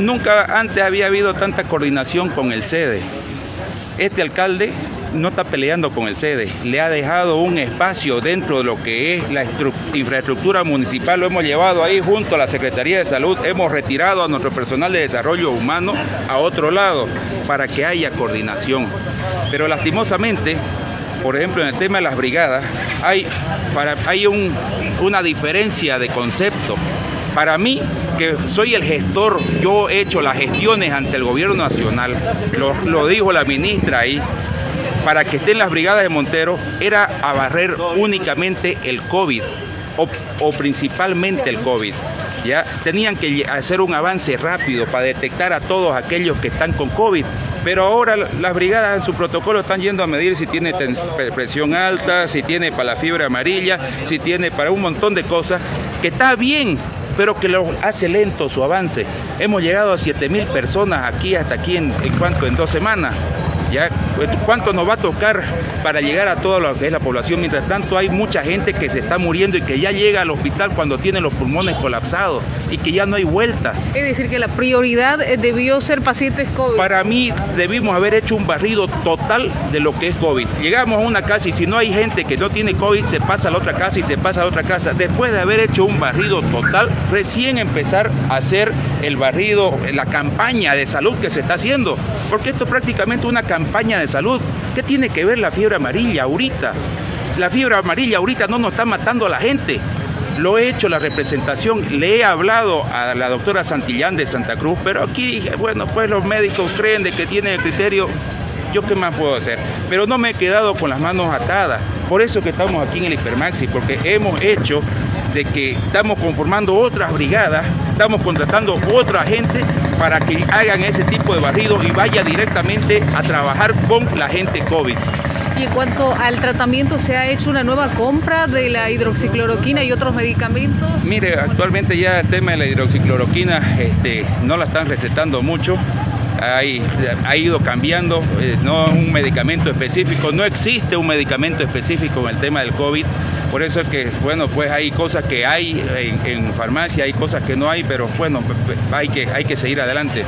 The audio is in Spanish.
Nunca antes había habido tanta coordinación con el sede. Este alcalde no está peleando con el sede, le ha dejado un espacio dentro de lo que es la infraestructura municipal, lo hemos llevado ahí junto a la Secretaría de Salud, hemos retirado a nuestro personal de desarrollo humano a otro lado para que haya coordinación. Pero lastimosamente, por ejemplo, en el tema de las brigadas, hay, una diferencia de concepto. Para mí, que soy el gestor, yo he hecho las gestiones ante el gobierno nacional, lo, dijo la ministra ahí, para que estén las brigadas de Montero era a barrer únicamente el COVID o, principalmente el COVID. ¿ya? Tenían que hacer un avance rápido para detectar a todos aquellos que están con COVID. Pero ahora las brigadas en su protocolo están yendo a medir si tiene presión alta, si tiene para la fiebre amarilla, si tiene para un montón de cosas, que está bien, pero que lo hace lento su avance. Hemos llegado a 7 mil personas aquí hasta aquí en, en cuanto en dos semanas. ¿ya? ¿Cuánto nos va a tocar para llegar a toda lo que es la población? Mientras tanto hay mucha gente que se está muriendo y que ya llega al hospital cuando tiene los pulmones colapsados y que ya no hay vuelta. Es decir, que la prioridad eh, debió ser pacientes COVID. Para mí debimos haber hecho un barrido total de lo que es COVID. Llegamos a una casa y si no hay gente que no tiene COVID, se pasa a la otra casa y se pasa a la otra casa. Después de haber hecho un barrido total, recién empezar a hacer el barrido, la campaña de salud que se está haciendo. Porque esto es prácticamente una campaña campaña de salud. ¿Qué tiene que ver la fiebre amarilla ahorita? La fiebre amarilla ahorita no nos está matando a la gente. Lo he hecho la representación, le he hablado a la doctora Santillán de Santa Cruz, pero aquí bueno, pues los médicos creen de que tienen el criterio yo qué más puedo hacer. Pero no me he quedado con las manos atadas. Por eso que estamos aquí en el Hipermaxi, porque hemos hecho de que estamos conformando otras brigadas, estamos contratando otra gente para que hagan ese tipo de barrido y vaya directamente a trabajar con la gente COVID. Y en cuanto al tratamiento, ¿se ha hecho una nueva compra de la hidroxicloroquina y otros medicamentos? Mire, actualmente ya el tema de la hidroxicloroquina este, no la están recetando mucho ha ido cambiando, eh, no es un medicamento específico, no existe un medicamento específico en el tema del COVID, por eso es que, bueno, pues hay cosas que hay en, en farmacia, hay cosas que no hay, pero bueno, hay que, hay que seguir adelante.